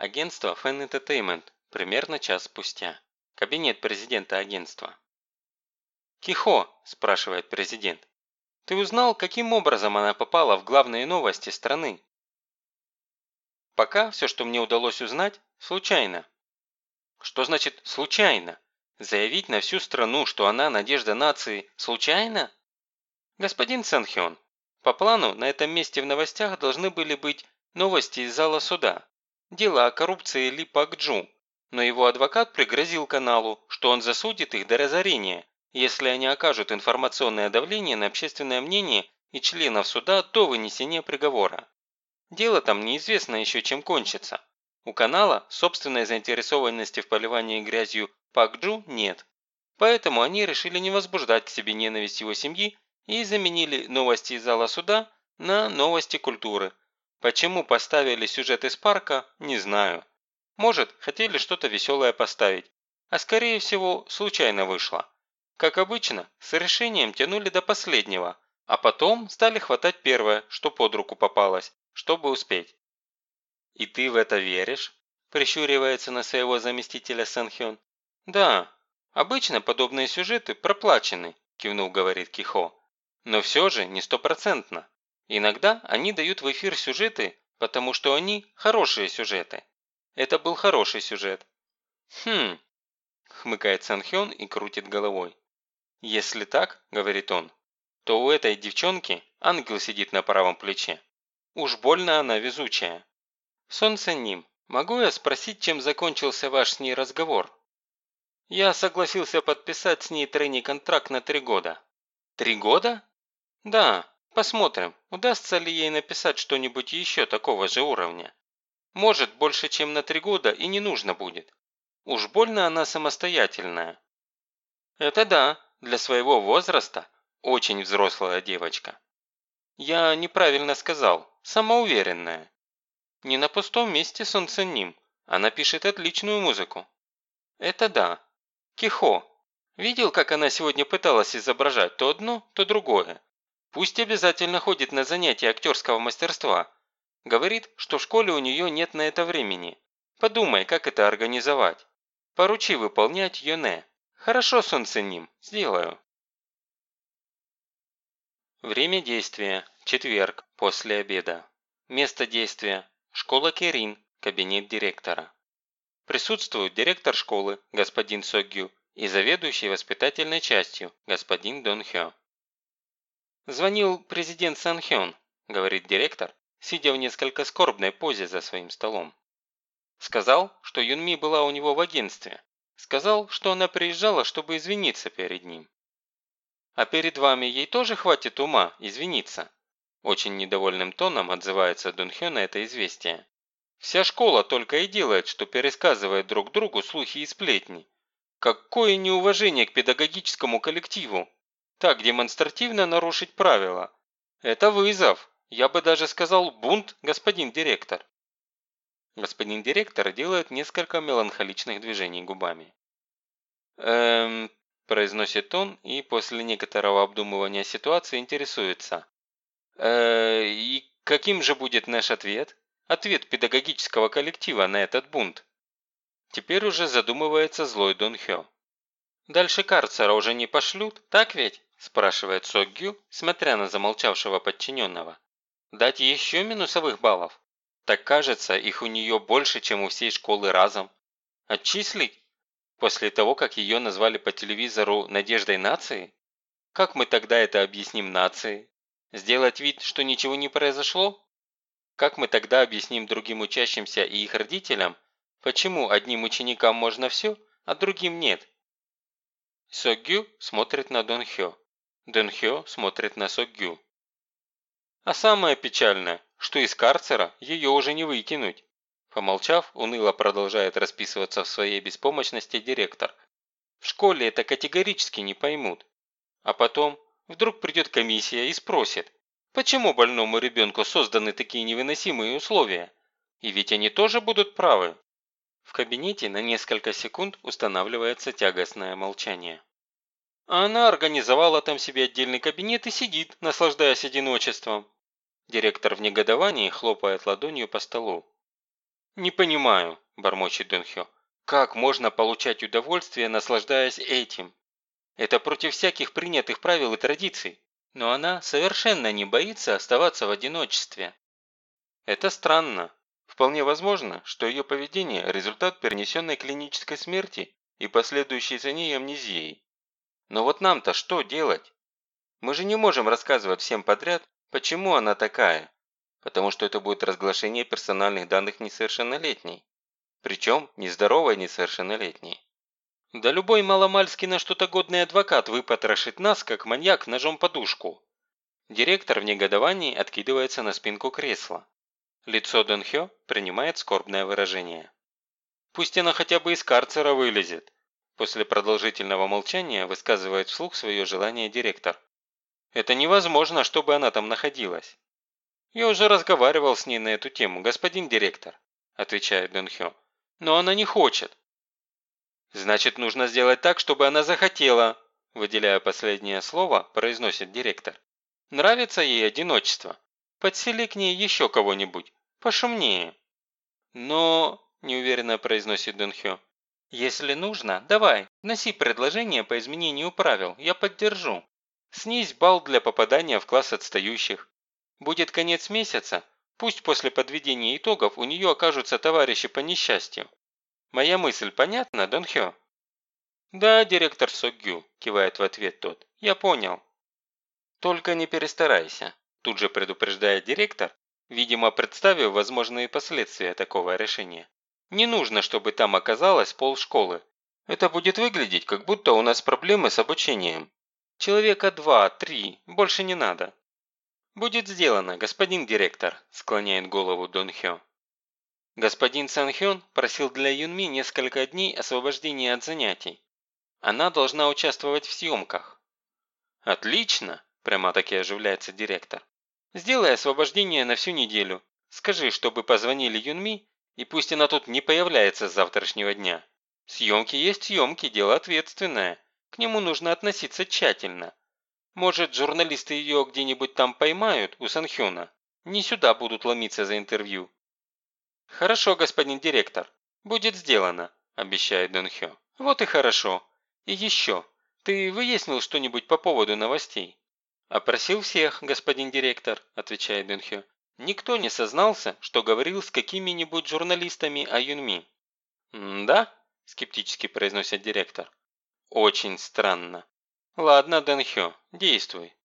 Агентство Fan Entertainment. Примерно час спустя. Кабинет президента агентства. «Кихо», – спрашивает президент, – «ты узнал, каким образом она попала в главные новости страны?» Пока все, что мне удалось узнать, случайно. Что значит «случайно»? Заявить на всю страну, что она надежда нации, случайно? Господин Санхён, по плану на этом месте в новостях должны были быть новости из зала суда. Дело о коррупции Ли Пак Джу. Но его адвокат пригрозил каналу, что он засудит их до разорения, если они окажут информационное давление на общественное мнение и членов суда до вынесения приговора. Дело там неизвестно еще чем кончится. У канала собственной заинтересованности в поливании грязью Пак-Джу нет. Поэтому они решили не возбуждать к себе ненависть его семьи и заменили новости из зала суда на новости культуры. Почему поставили сюжет из парка, не знаю. Может, хотели что-то веселое поставить, а скорее всего, случайно вышло. Как обычно, с решением тянули до последнего, а потом стали хватать первое, что под руку попалось, чтобы успеть. «И ты в это веришь?» – прищуривается на своего заместителя Санхён. «Да, обычно подобные сюжеты проплачены», – кивнув говорит Кихо. «Но все же не стопроцентно. Иногда они дают в эфир сюжеты, потому что они хорошие сюжеты. Это был хороший сюжет». «Хм», – хмыкает Санхён и крутит головой. «Если так, – говорит он, – то у этой девчонки ангел сидит на правом плече. Уж больно она везучая. Солнце ним, могу я спросить, чем закончился ваш с ней разговор? Я согласился подписать с ней тройний контракт на три года. Три года? Да, посмотрим, удастся ли ей написать что-нибудь еще такого же уровня. Может, больше, чем на три года и не нужно будет. Уж больно она самостоятельная. Это да, для своего возраста очень взрослая девочка. Я неправильно сказал, самоуверенная. Не на пустом месте солнце ним, она пишет отличную музыку. Это да. Кихо. Видел, как она сегодня пыталась изображать то одно, то другое. Пусть обязательно ходит на занятия актерского мастерства. Говорит, что в школе у нее нет на это времени. Подумай, как это организовать. Поручи выполнять Йоне. Хорошо, солнце ним, сделаю. Время действия. Четверг, после обеда. Место действия. Школа Керин, кабинет директора. Присутствуют директор школы, господин Согю, и заведующий воспитательной частью, господин Дон Хё. «Звонил президент Сан Хён», – говорит директор, сидя в несколько скорбной позе за своим столом. Сказал, что Юнми была у него в агентстве, Сказал, что она приезжала, чтобы извиниться перед ним. А перед вами ей тоже хватит ума извиниться. Очень недовольным тоном отзывается Дунхё на это известие. Вся школа только и делает, что пересказывает друг другу слухи и сплетни. Какое неуважение к педагогическому коллективу. Так демонстративно нарушить правила. Это вызов. Я бы даже сказал бунт, господин директор. Господин директор делает несколько меланхоличных движений губами. «Эм...» – произносит он и после некоторого обдумывания ситуации интересуется. «Э, и каким же будет наш ответ? Ответ педагогического коллектива на этот бунт?» Теперь уже задумывается злой Дон Хё. «Дальше карцера уже не пошлют, так ведь?» – спрашивает Соггю, смотря на замолчавшего подчиненного. «Дать еще минусовых баллов?» Так кажется, их у нее больше, чем у всей школы разом. Отчислить? После того, как ее назвали по телевизору «надеждой нации»? Как мы тогда это объясним нации? Сделать вид, что ничего не произошло? Как мы тогда объясним другим учащимся и их родителям, почему одним ученикам можно все, а другим нет? Согю смотрит на Дон Хё. Дон Хё смотрит на Согю. А самое печальное, что из карцера ее уже не выкинуть. Помолчав, уныло продолжает расписываться в своей беспомощности директор. В школе это категорически не поймут. А потом вдруг придет комиссия и спросит, почему больному ребенку созданы такие невыносимые условия? И ведь они тоже будут правы. В кабинете на несколько секунд устанавливается тягостное молчание. А она организовала там себе отдельный кабинет и сидит, наслаждаясь одиночеством. Директор в негодовании хлопает ладонью по столу. «Не понимаю», – бормочет Дон Хё. «Как можно получать удовольствие, наслаждаясь этим? Это против всяких принятых правил и традиций. Но она совершенно не боится оставаться в одиночестве. Это странно. Вполне возможно, что ее поведение – результат перенесенной клинической смерти и последующей за ней амнезией. Но вот нам-то что делать? Мы же не можем рассказывать всем подряд, почему она такая, потому что это будет разглашение персональных данных несовершеннолетней. Причем нездоровой несовершеннолетней. Да любой маломальский на что-то годный адвокат выпотрошит нас, как маньяк, ножом подушку. Директор в негодовании откидывается на спинку кресла. Лицо Дон Хё принимает скорбное выражение. Пусть она хотя бы из карцера вылезет. После продолжительного молчания высказывает вслух свое желание директор. Это невозможно, чтобы она там находилась. Я уже разговаривал с ней на эту тему, господин директор, отвечает Дон Хё. Но она не хочет. «Значит, нужно сделать так, чтобы она захотела», выделяя последнее слово, произносит директор. «Нравится ей одиночество? Подсели к ней еще кого-нибудь, пошумнее». «Но...» – неуверенно произносит Дунхё. «Если нужно, давай, носи предложение по изменению правил, я поддержу. Снизь балл для попадания в класс отстающих. Будет конец месяца, пусть после подведения итогов у нее окажутся товарищи по несчастью. Моя мысль понятна, Дон Хё?» «Да, директор Согю», – кивает в ответ тот. «Я понял». «Только не перестарайся», – тут же предупреждает директор, видимо, представив возможные последствия такого решения. «Не нужно, чтобы там оказалось полшколы. Это будет выглядеть, как будто у нас проблемы с обучением. Человека два-три, больше не надо». «Будет сделано, господин директор», – склоняет голову Дон Хё. Господин Санхён просил для Юнми несколько дней освобождения от занятий. Она должна участвовать в съемках. «Отлично!» – прямо-таки оживляется директор. «Сделай освобождение на всю неделю. Скажи, чтобы позвонили Юнми, и пусть она тут не появляется с завтрашнего дня. Съемки есть съемки, дело ответственное. К нему нужно относиться тщательно. Может, журналисты ее где-нибудь там поймают, у Санхёна. Не сюда будут ломиться за интервью. «Хорошо, господин директор. Будет сделано», – обещает Дон Хё. «Вот и хорошо. И еще. Ты выяснил что-нибудь по поводу новостей?» «Опросил всех, господин директор», – отвечает Дон Хё. «Никто не сознался, что говорил с какими-нибудь журналистами о Юнми». «Да?» – скептически произносит директор. «Очень странно. Ладно, Дэн Хё, действуй».